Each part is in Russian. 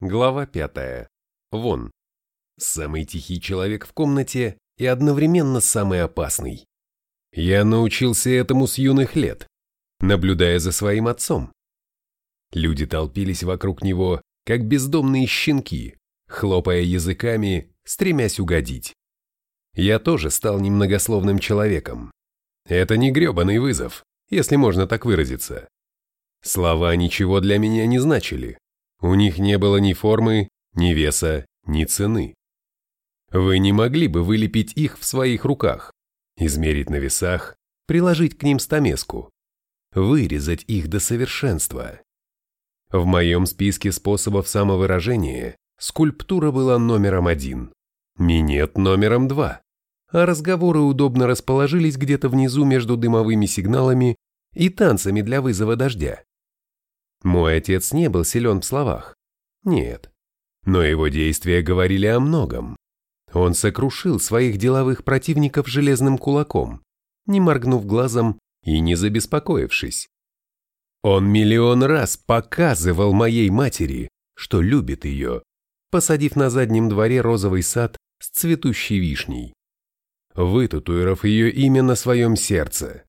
Глава пятая. Вон. Самый тихий человек в комнате и одновременно самый опасный. Я научился этому с юных лет, наблюдая за своим отцом. Люди толпились вокруг него, как бездомные щенки, хлопая языками, стремясь угодить. Я тоже стал немногословным человеком. Это не гребаный вызов, если можно так выразиться. Слова ничего для меня не значили. У них не было ни формы, ни веса, ни цены. Вы не могли бы вылепить их в своих руках, измерить на весах, приложить к ним стамеску, вырезать их до совершенства. В моем списке способов самовыражения скульптура была номером один, минет номером два, а разговоры удобно расположились где-то внизу между дымовыми сигналами и танцами для вызова дождя. Мой отец не был силен в словах. Нет. Но его действия говорили о многом. Он сокрушил своих деловых противников железным кулаком, не моргнув глазом и не забеспокоившись. Он миллион раз показывал моей матери, что любит ее, посадив на заднем дворе розовый сад с цветущей вишней, вытатуировав ее имя на своем сердце,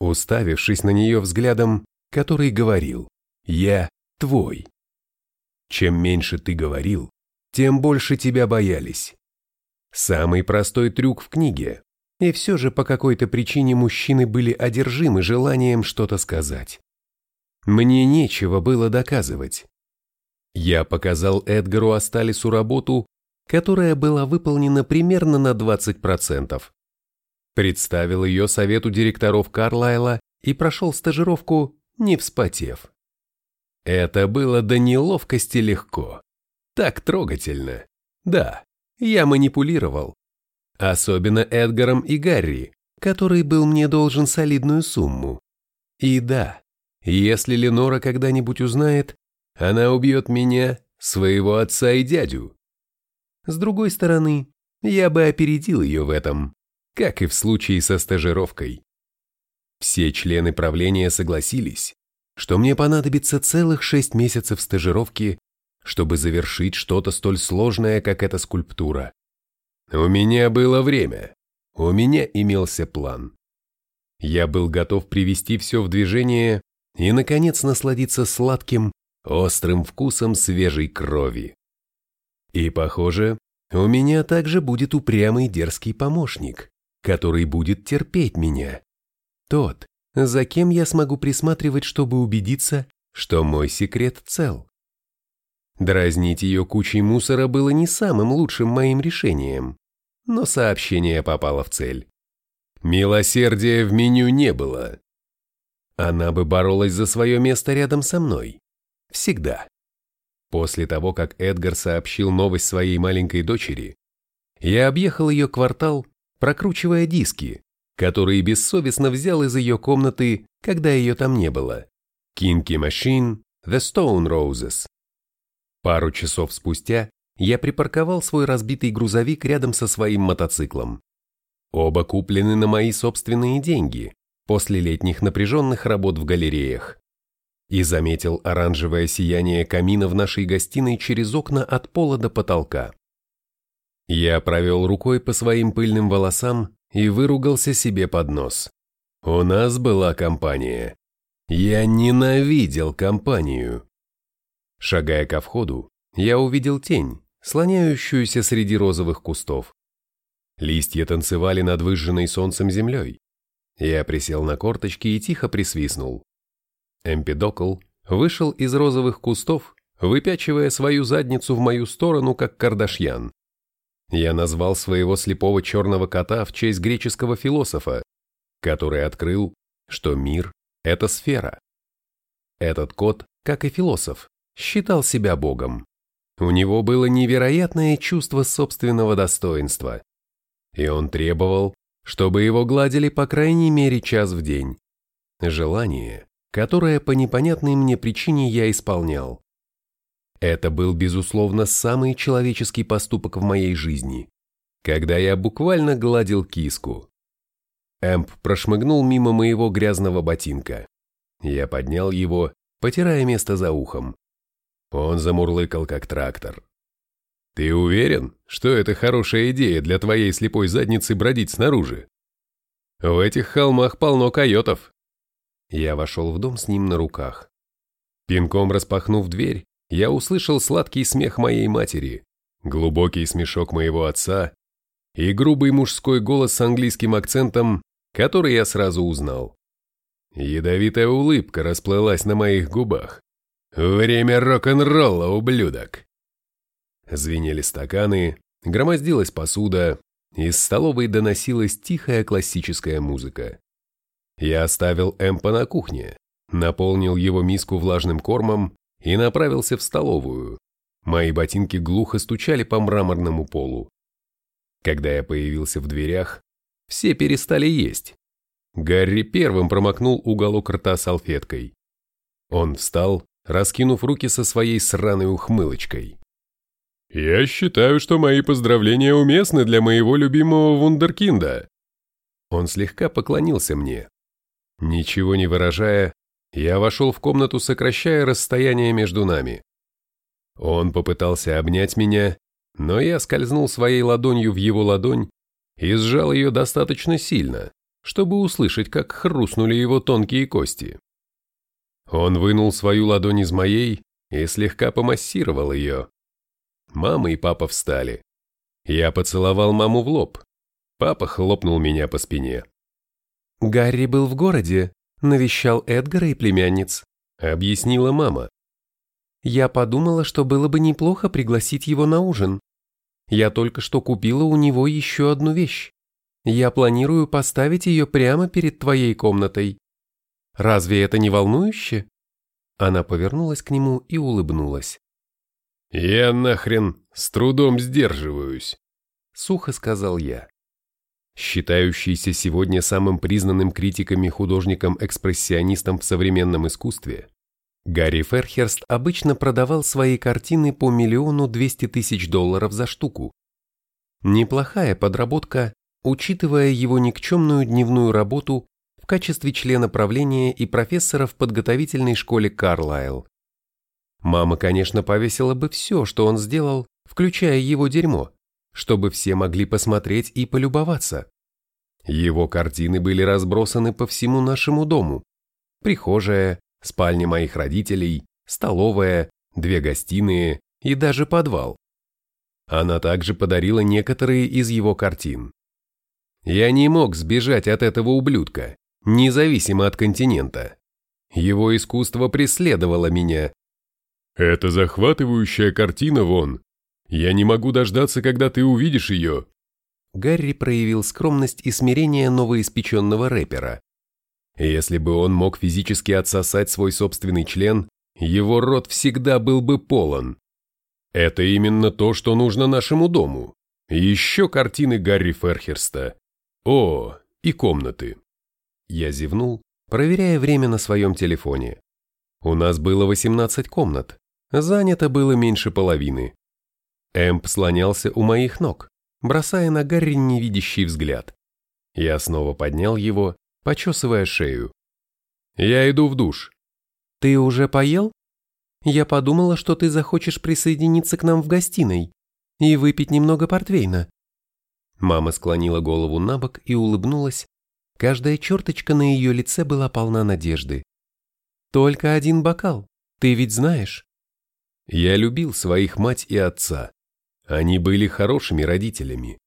уставившись на нее взглядом, который говорил «Я твой». Чем меньше ты говорил, тем больше тебя боялись. Самый простой трюк в книге, и все же по какой-то причине мужчины были одержимы желанием что-то сказать. Мне нечего было доказывать. Я показал Эдгару Асталису работу, которая была выполнена примерно на 20%. Представил ее совету директоров Карлайла и прошел стажировку, не вспотев. Это было до неловкости легко. Так трогательно. Да, я манипулировал. Особенно Эдгаром и Гарри, который был мне должен солидную сумму. И да, если Ленора когда-нибудь узнает, она убьет меня, своего отца и дядю. С другой стороны, я бы опередил ее в этом, как и в случае со стажировкой. Все члены правления согласились, что мне понадобится целых шесть месяцев стажировки, чтобы завершить что-то столь сложное, как эта скульптура. У меня было время, у меня имелся план. Я был готов привести все в движение и, наконец, насладиться сладким, острым вкусом свежей крови. И, похоже, у меня также будет упрямый дерзкий помощник, который будет терпеть меня. Тот, за кем я смогу присматривать, чтобы убедиться, что мой секрет цел. Дразнить ее кучей мусора было не самым лучшим моим решением, но сообщение попало в цель. Милосердия в меню не было. Она бы боролась за свое место рядом со мной. Всегда. После того, как Эдгар сообщил новость своей маленькой дочери, я объехал ее квартал, прокручивая диски, которые бессовестно взял из ее комнаты, когда ее там не было. Kinky Machine, The Stone Roses. Пару часов спустя я припарковал свой разбитый грузовик рядом со своим мотоциклом. Оба куплены на мои собственные деньги, после летних напряженных работ в галереях. И заметил оранжевое сияние камина в нашей гостиной через окна от пола до потолка. Я провел рукой по своим пыльным волосам и выругался себе под нос. У нас была компания. Я ненавидел компанию. Шагая ко входу, я увидел тень, слоняющуюся среди розовых кустов. Листья танцевали над выжженной солнцем землей. Я присел на корточки и тихо присвистнул. Эмпидокл вышел из розовых кустов, выпячивая свою задницу в мою сторону, как Кардашьян. Я назвал своего слепого черного кота в честь греческого философа, который открыл, что мир – это сфера. Этот кот, как и философ, считал себя богом. У него было невероятное чувство собственного достоинства. И он требовал, чтобы его гладили по крайней мере час в день. Желание, которое по непонятной мне причине я исполнял. Это был, безусловно, самый человеческий поступок в моей жизни, когда я буквально гладил киску. Эмп прошмыгнул мимо моего грязного ботинка. Я поднял его, потирая место за ухом. Он замурлыкал, как трактор. «Ты уверен, что это хорошая идея для твоей слепой задницы бродить снаружи? В этих холмах полно койотов». Я вошел в дом с ним на руках. Пинком распахнув дверь, я услышал сладкий смех моей матери, глубокий смешок моего отца и грубый мужской голос с английским акцентом, который я сразу узнал. Ядовитая улыбка расплылась на моих губах. «Время рок-н-ролла, ублюдок!» Звенели стаканы, громоздилась посуда, из столовой доносилась тихая классическая музыка. Я оставил Эмпа на кухне, наполнил его миску влажным кормом и направился в столовую. Мои ботинки глухо стучали по мраморному полу. Когда я появился в дверях, все перестали есть. Гарри первым промокнул уголок рта салфеткой. Он встал, раскинув руки со своей сраной ухмылочкой. «Я считаю, что мои поздравления уместны для моего любимого вундеркинда». Он слегка поклонился мне. Ничего не выражая, я вошел в комнату, сокращая расстояние между нами. Он попытался обнять меня, но я скользнул своей ладонью в его ладонь и сжал ее достаточно сильно, чтобы услышать, как хрустнули его тонкие кости. Он вынул свою ладонь из моей и слегка помассировал ее. Мама и папа встали. Я поцеловал маму в лоб. Папа хлопнул меня по спине. «Гарри был в городе, навещал Эдгара и племянниц», — объяснила мама. «Я подумала, что было бы неплохо пригласить его на ужин. Я только что купила у него еще одну вещь. Я планирую поставить ее прямо перед твоей комнатой. Разве это не волнующе?» Она повернулась к нему и улыбнулась. «Я нахрен с трудом сдерживаюсь», — сухо сказал я. Считающийся сегодня самым признанным критиком и художником-экспрессионистом в современном искусстве, Гарри Ферхерст обычно продавал свои картины по миллиону двести тысяч долларов за штуку. Неплохая подработка, учитывая его никчемную дневную работу в качестве члена правления и профессора в подготовительной школе Карлайл. Мама, конечно, повесила бы все, что он сделал, включая его дерьмо, чтобы все могли посмотреть и полюбоваться. Его картины были разбросаны по всему нашему дому. Прихожая, спальня моих родителей, столовая, две гостиные и даже подвал. Она также подарила некоторые из его картин. Я не мог сбежать от этого ублюдка, независимо от континента. Его искусство преследовало меня, «Это захватывающая картина, Вон. Я не могу дождаться, когда ты увидишь ее». Гарри проявил скромность и смирение новоиспеченного рэпера. Если бы он мог физически отсосать свой собственный член, его рот всегда был бы полон. Это именно то, что нужно нашему дому. Еще картины Гарри Ферхерста. О, и комнаты. Я зевнул, проверяя время на своем телефоне. У нас было 18 комнат. Занято было меньше половины. Эмп слонялся у моих ног, бросая на Гарри невидящий взгляд. Я снова поднял его, почесывая шею. «Я иду в душ». «Ты уже поел? Я подумала, что ты захочешь присоединиться к нам в гостиной и выпить немного портвейна». Мама склонила голову на бок и улыбнулась. Каждая черточка на ее лице была полна надежды. «Только один бокал, ты ведь знаешь». Я любил своих мать и отца. Они были хорошими родителями.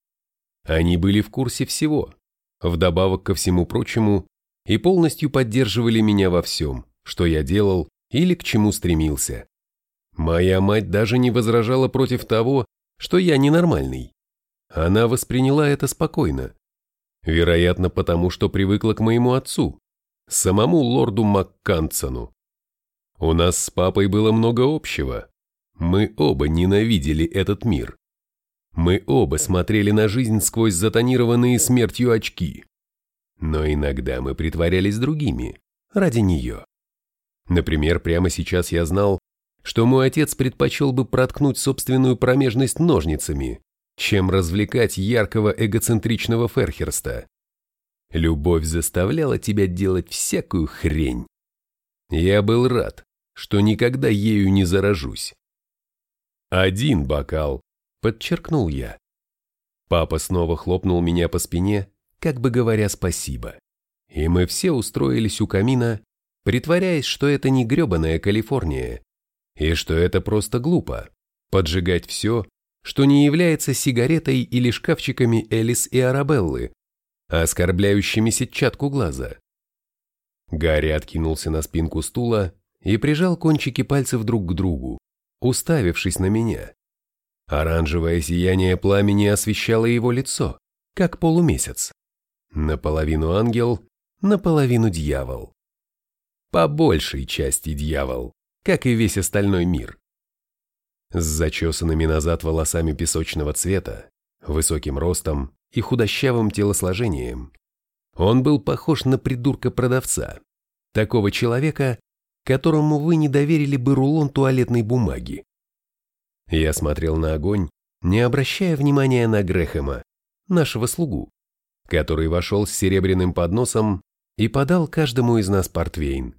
Они были в курсе всего, вдобавок ко всему прочему, и полностью поддерживали меня во всем, что я делал или к чему стремился. Моя мать даже не возражала против того, что я ненормальный. Она восприняла это спокойно. Вероятно, потому что привыкла к моему отцу, самому лорду Маккансону. У нас с папой было много общего. Мы оба ненавидели этот мир. Мы оба смотрели на жизнь сквозь затонированные смертью очки. Но иногда мы притворялись другими, ради нее. Например, прямо сейчас я знал, что мой отец предпочел бы проткнуть собственную промежность ножницами, чем развлекать яркого эгоцентричного Ферхерста. Любовь заставляла тебя делать всякую хрень. Я был рад, что никогда ею не заражусь. «Один бокал», — подчеркнул я. Папа снова хлопнул меня по спине, как бы говоря спасибо. И мы все устроились у камина, притворяясь, что это не гребаная Калифорния, и что это просто глупо – поджигать все, что не является сигаретой или шкафчиками Элис и Арабеллы, оскорбляющими сетчатку глаза. Гарри откинулся на спинку стула и прижал кончики пальцев друг к другу, уставившись на меня. Оранжевое сияние пламени освещало его лицо, как полумесяц. Наполовину ангел, наполовину дьявол. По большей части дьявол, как и весь остальной мир. С зачесанными назад волосами песочного цвета, высоким ростом и худощавым телосложением, он был похож на придурка-продавца, такого человека, которому вы не доверили бы рулон туалетной бумаги. Я смотрел на огонь, не обращая внимания на Грэхэма, нашего слугу, который вошел с серебряным подносом и подал каждому из нас портвейн.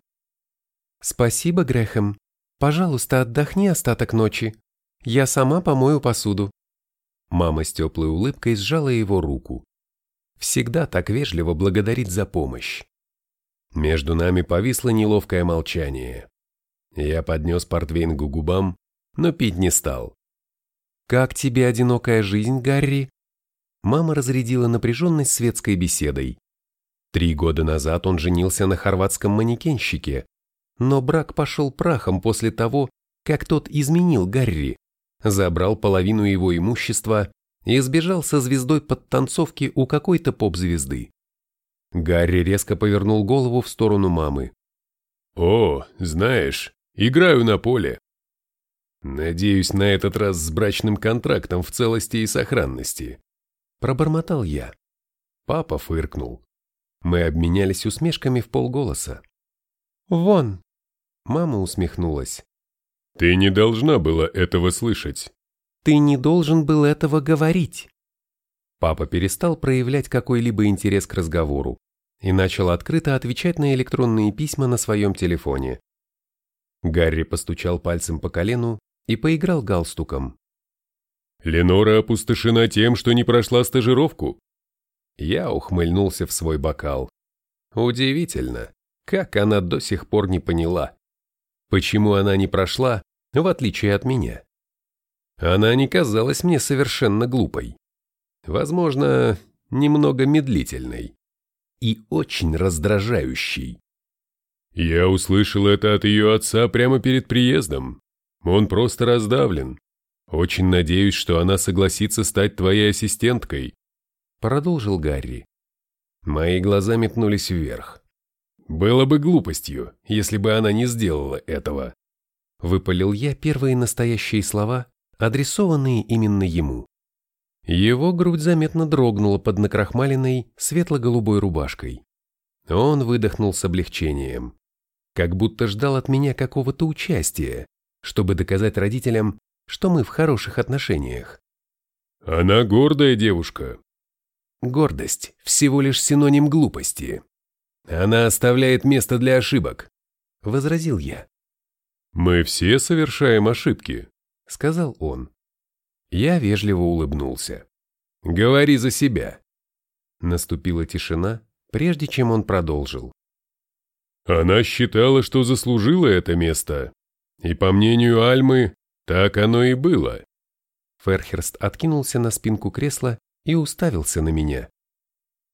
«Спасибо, Грэхэм. Пожалуйста, отдохни остаток ночи. Я сама помою посуду». Мама с теплой улыбкой сжала его руку. Всегда так вежливо благодарит за помощь. Между нами повисло неловкое молчание. Я поднес портвейн к губам, но пить не стал. «Как тебе одинокая жизнь, Гарри?» Мама разрядила напряженность светской беседой. Три года назад он женился на хорватском манекенщике, но брак пошел прахом после того, как тот изменил Гарри, забрал половину его имущества и сбежал со звездой подтанцовки у какой-то поп-звезды. Гарри резко повернул голову в сторону мамы. «О, знаешь, играю на поле. Надеюсь, на этот раз с брачным контрактом в целости и сохранности». Пробормотал я. Папа фыркнул. Мы обменялись усмешками в полголоса. «Вон!» Мама усмехнулась. «Ты не должна была этого слышать». «Ты не должен был этого говорить». Папа перестал проявлять какой-либо интерес к разговору и начал открыто отвечать на электронные письма на своем телефоне. Гарри постучал пальцем по колену и поиграл галстуком. «Ленора опустошена тем, что не прошла стажировку». Я ухмыльнулся в свой бокал. Удивительно, как она до сих пор не поняла, почему она не прошла, в отличие от меня. Она не казалась мне совершенно глупой возможно, немного медлительной и очень раздражающей. Я услышал это от ее отца прямо перед приездом. Он просто раздавлен. Очень надеюсь, что она согласится стать твоей ассистенткой. Продолжил Гарри. Мои глаза метнулись вверх. Было бы глупостью, если бы она не сделала этого. Выпалил я первые настоящие слова, адресованные именно ему. Его грудь заметно дрогнула под накрахмаленной светло-голубой рубашкой. Он выдохнул с облегчением, как будто ждал от меня какого-то участия, чтобы доказать родителям, что мы в хороших отношениях. «Она гордая девушка». «Гордость – всего лишь синоним глупости. Она оставляет место для ошибок», – возразил я. «Мы все совершаем ошибки», – сказал он. Я вежливо улыбнулся. «Говори за себя». Наступила тишина, прежде чем он продолжил. Она считала, что заслужила это место. И по мнению Альмы, так оно и было. Ферхерст откинулся на спинку кресла и уставился на меня.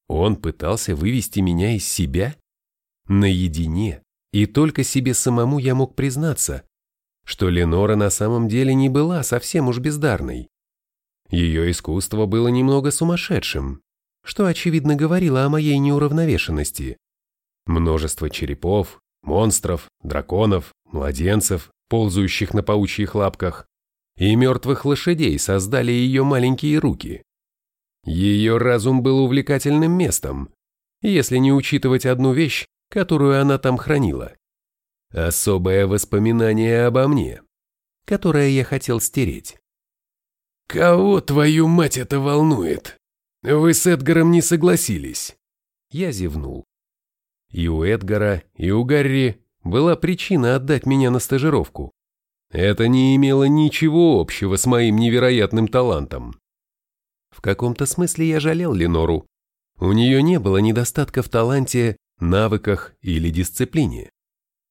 Он пытался вывести меня из себя? Наедине, и только себе самому я мог признаться, что Ленора на самом деле не была совсем уж бездарной. Ее искусство было немного сумасшедшим, что очевидно говорило о моей неуравновешенности. Множество черепов, монстров, драконов, младенцев, ползающих на паучьих лапках, и мертвых лошадей создали ее маленькие руки. Ее разум был увлекательным местом, если не учитывать одну вещь, которую она там хранила особое воспоминание обо мне, которое я хотел стереть. «Кого, твою мать, это волнует? Вы с Эдгаром не согласились?» Я зевнул. И у Эдгара, и у Гарри была причина отдать меня на стажировку. Это не имело ничего общего с моим невероятным талантом. В каком-то смысле я жалел Ленору. У нее не было недостатка в таланте, навыках или дисциплине.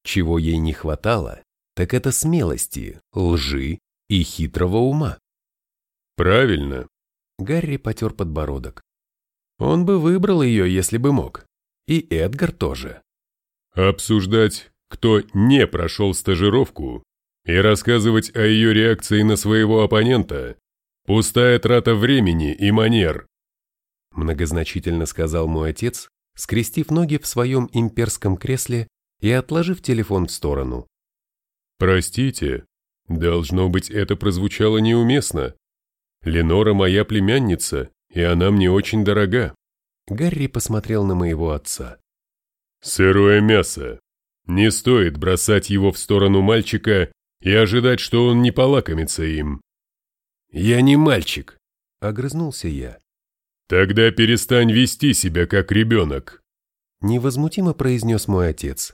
Чего ей не хватало, так это смелости, лжи и хитрого ума. Правильно. Гарри потер подбородок. Он бы выбрал ее, если бы мог. И Эдгар тоже. Обсуждать, кто не прошел стажировку, и рассказывать о ее реакции на своего оппонента – пустая трата времени и манер. Многозначительно сказал мой отец, скрестив ноги в своем имперском кресле и отложив телефон в сторону. «Простите, должно быть, это прозвучало неуместно. Ленора моя племянница, и она мне очень дорога». Гарри посмотрел на моего отца. «Сырое мясо. Не стоит бросать его в сторону мальчика и ожидать, что он не полакомится им». «Я не мальчик», — огрызнулся я. «Тогда перестань вести себя как ребенок», — невозмутимо произнес мой отец.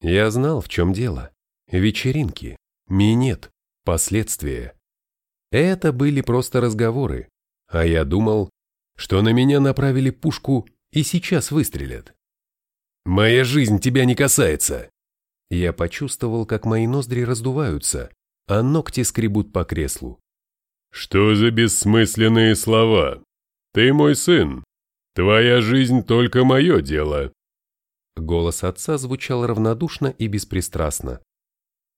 Я знал, в чем дело. Вечеринки, минет, последствия. Это были просто разговоры, а я думал, что на меня направили пушку и сейчас выстрелят. «Моя жизнь тебя не касается!» Я почувствовал, как мои ноздри раздуваются, а ногти скребут по креслу. «Что за бессмысленные слова? Ты мой сын. Твоя жизнь только мое дело». Голос отца звучал равнодушно и беспристрастно.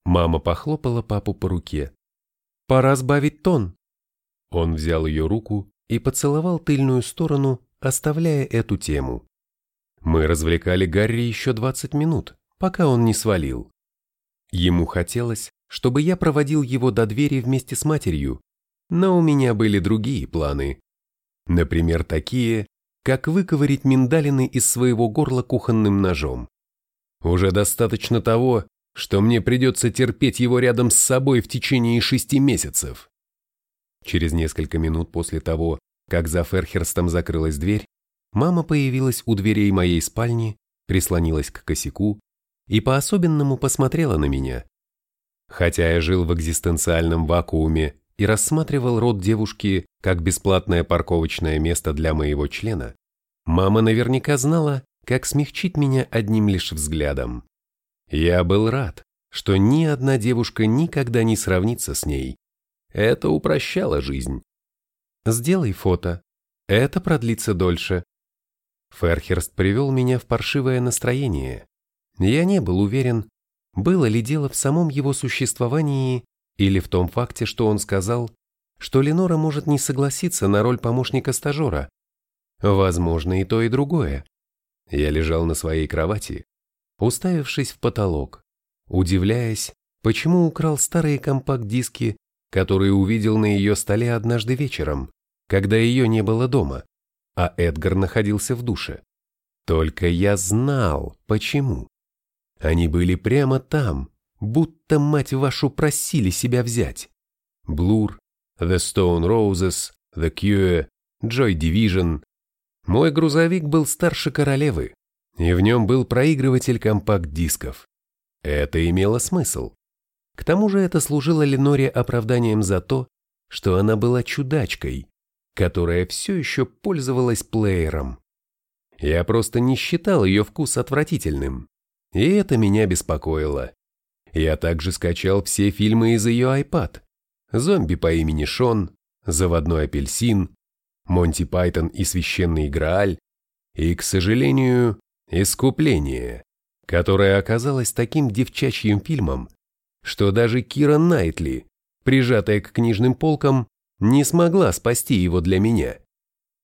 Мама похлопала папу по руке. «Пора сбавить тон». Он взял ее руку и поцеловал тыльную сторону, оставляя эту тему. Мы развлекали Гарри еще 20 минут, пока он не свалил. Ему хотелось, чтобы я проводил его до двери вместе с матерью, но у меня были другие планы. Например, такие, как выковырить миндалины из своего горла кухонным ножом. Уже достаточно того, что мне придется терпеть его рядом с собой в течение шести месяцев. Через несколько минут после того, как за Ферхерстом закрылась дверь, мама появилась у дверей моей спальни, прислонилась к косяку и по-особенному посмотрела на меня. Хотя я жил в экзистенциальном вакууме и рассматривал рот девушки как бесплатное парковочное место для моего члена, мама наверняка знала, как смягчить меня одним лишь взглядом. Я был рад, что ни одна девушка никогда не сравнится с ней. Это упрощало жизнь. Сделай фото. Это продлится дольше. Ферхерст привел меня в паршивое настроение. Я не был уверен, было ли дело в самом его существовании или в том факте, что он сказал, что Ленора может не согласиться на роль помощника-стажера. Возможно, и то, и другое. Я лежал на своей кровати, уставившись в потолок, удивляясь, почему украл старые компакт-диски, которые увидел на ее столе однажды вечером, когда ее не было дома, а Эдгар находился в душе. Только я знал, почему. Они были прямо там, будто, мать вашу, просили себя взять. Blur, The Stone Roses, The Cure, Joy Division. Мой грузовик был старше королевы, и в нем был проигрыватель компакт-дисков. Это имело смысл. К тому же это служило Леноре оправданием за то, что она была чудачкой, которая все еще пользовалась плеером. Я просто не считал ее вкус отвратительным, и это меня беспокоило. Я также скачал все фильмы из ее iPad. «Зомби по имени Шон», «Заводной апельсин», «Монти Пайтон и священный Грааль» и, к сожалению, «Искупление», которое оказалось таким девчачьим фильмом, что даже Кира Найтли, прижатая к книжным полкам, не смогла спасти его для меня.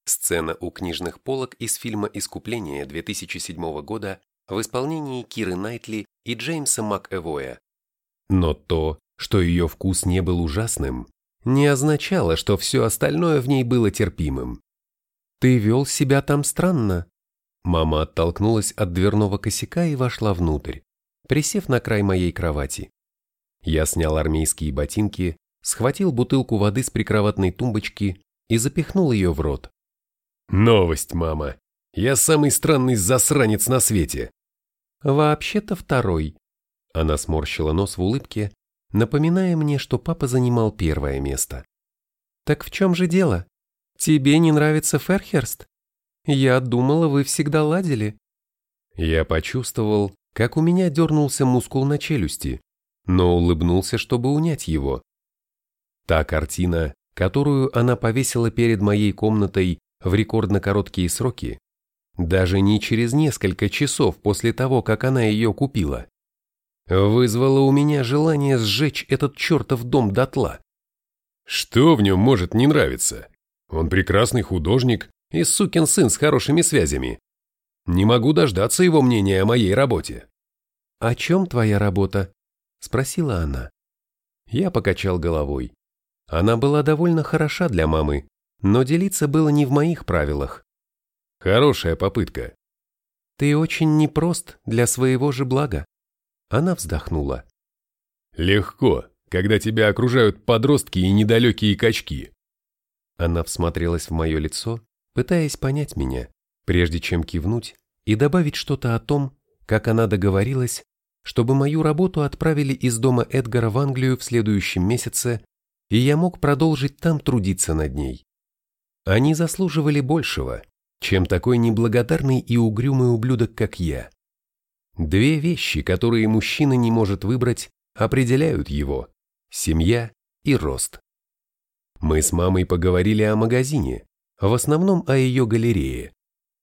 Сцена у книжных полок из фильма «Искупление» 2007 года в исполнении Киры Найтли и Джеймса МакЭвоя. Но то, что ее вкус не был ужасным, не означало, что все остальное в ней было терпимым. «Ты вел себя там странно». Мама оттолкнулась от дверного косяка и вошла внутрь, присев на край моей кровати. Я снял армейские ботинки, схватил бутылку воды с прикроватной тумбочки и запихнул ее в рот. «Новость, мама! Я самый странный засранец на свете!» «Вообще-то второй», Она сморщила нос в улыбке, напоминая мне, что папа занимал первое место. «Так в чем же дело? Тебе не нравится Ферхерст? Я думала, вы всегда ладили». Я почувствовал, как у меня дернулся мускул на челюсти, но улыбнулся, чтобы унять его. Та картина, которую она повесила перед моей комнатой в рекордно короткие сроки, даже не через несколько часов после того, как она ее купила, вызвала у меня желание сжечь этот чертов дом дотла. Что в нем может не нравиться? Он прекрасный художник и сукин сын с хорошими связями. Не могу дождаться его мнения о моей работе. «О чем твоя работа?» – спросила она. Я покачал головой. Она была довольно хороша для мамы, но делиться было не в моих правилах. Хорошая попытка. Ты очень непрост для своего же блага. Она вздохнула. Легко, когда тебя окружают подростки и недалекие качки. Она всмотрелась в мое лицо, пытаясь понять меня, прежде чем кивнуть и добавить что-то о том, как она договорилась, чтобы мою работу отправили из дома Эдгара в Англию в следующем месяце, и я мог продолжить там трудиться над ней. Они заслуживали большего, чем такой неблагодарный и угрюмый ублюдок, как я. Две вещи, которые мужчина не может выбрать, определяют его – семья и рост. Мы с мамой поговорили о магазине, в основном о ее галерее.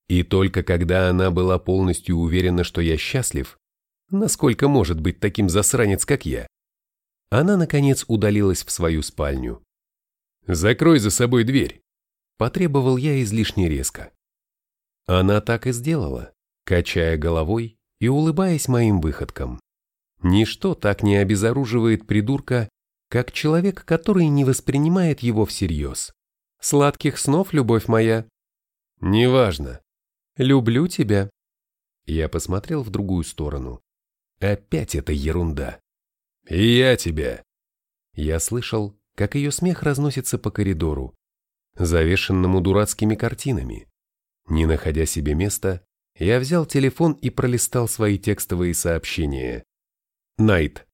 И только когда она была полностью уверена, что я счастлив, насколько может быть таким засранец, как я, она, наконец, удалилась в свою спальню. «Закрой за собой дверь», – потребовал я излишне резко. Она так и сделала, качая головой и улыбаясь моим выходкам. Ничто так не обезоруживает придурка, как человек, который не воспринимает его всерьез. Сладких снов, любовь моя. Неважно. Люблю тебя. Я посмотрел в другую сторону. Опять эта ерунда. И я тебя. Я слышал, как ее смех разносится по коридору, завешенному дурацкими картинами. Не находя себе места, я взял телефон и пролистал свои текстовые сообщения. Найт.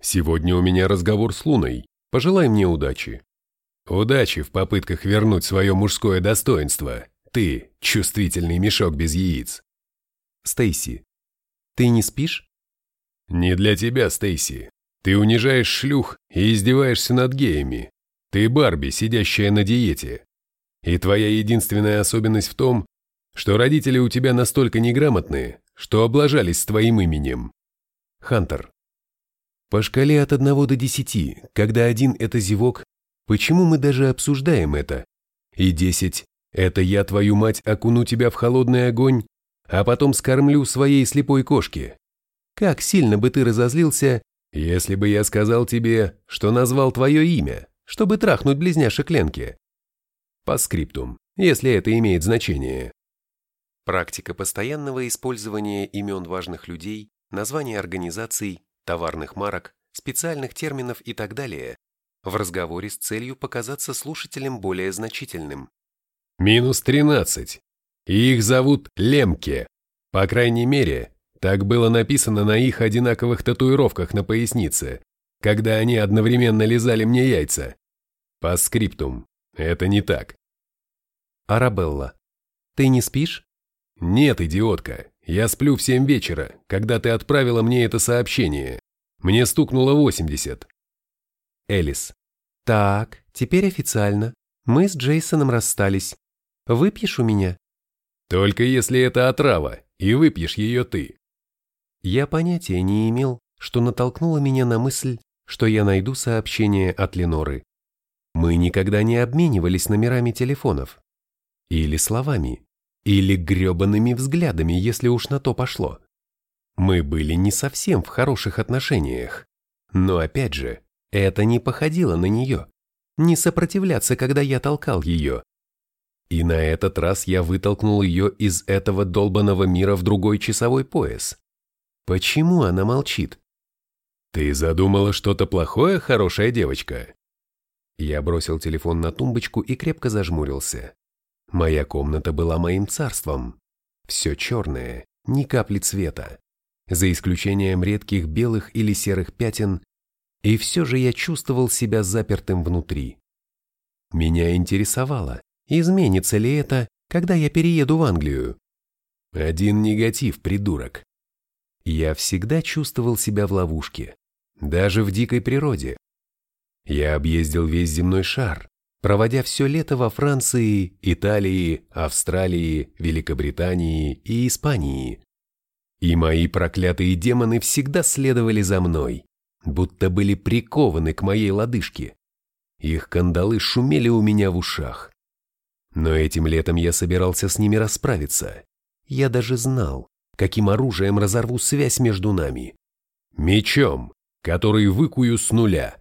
Сегодня у меня разговор с Луной. Пожелай мне удачи. Удачи в попытках вернуть свое мужское достоинство. Ты, чувствительный мешок без яиц. Стейси. Ты не спишь? Не для тебя, Стейси. Ты унижаешь шлюх и издеваешься над геями. Ты Барби, сидящая на диете. И твоя единственная особенность в том, что родители у тебя настолько неграмотные, что облажались с твоим именем. Хантер. По шкале от 1 до 10, когда один – это зевок, почему мы даже обсуждаем это? И 10 – это я, твою мать, окуну тебя в холодный огонь, а потом скормлю своей слепой кошке. Как сильно бы ты разозлился, если бы я сказал тебе, что назвал твое имя, чтобы трахнуть близняшек Ленке? По скриптум, если это имеет значение. Практика постоянного использования имен важных людей, названий организаций, товарных марок, специальных терминов и так далее в разговоре с целью показаться слушателем более значительным. Минус 13. И их зовут Лемке. По крайней мере, так было написано на их одинаковых татуировках на пояснице, когда они одновременно лизали мне яйца. По скриптум. Это не так. Арабелла. Ты не спишь? Нет, идиотка. Я сплю в семь вечера, когда ты отправила мне это сообщение. Мне стукнуло 80. Элис. Так, теперь официально. Мы с Джейсоном расстались. Выпьешь у меня? Только если это отрава, и выпьешь ее ты. Я понятия не имел, что натолкнуло меня на мысль, что я найду сообщение от Леноры. Мы никогда не обменивались номерами телефонов. Или словами. Или гребаными взглядами, если уж на то пошло. Мы были не совсем в хороших отношениях. Но опять же, это не походило на нее. Не сопротивляться, когда я толкал ее. И на этот раз я вытолкнул ее из этого долбанного мира в другой часовой пояс. Почему она молчит? Ты задумала что-то плохое, хорошая девочка? Я бросил телефон на тумбочку и крепко зажмурился. Моя комната была моим царством. Все черное, ни капли цвета. за исключением редких белых или серых пятен, и все же я чувствовал себя запертым внутри. Меня интересовало, изменится ли это, когда я перееду в Англию. Один негатив, придурок. Я всегда чувствовал себя в ловушке, даже в дикой природе. Я объездил весь земной шар, проводя все лето во Франции, Италии, Австралии, Великобритании и Испании. И мои проклятые демоны всегда следовали за мной, будто были прикованы к моей лодыжке. Их кандалы шумели у меня в ушах. Но этим летом я собирался с ними расправиться. Я даже знал, каким оружием разорву связь между нами. Мечом, который выкую с нуля.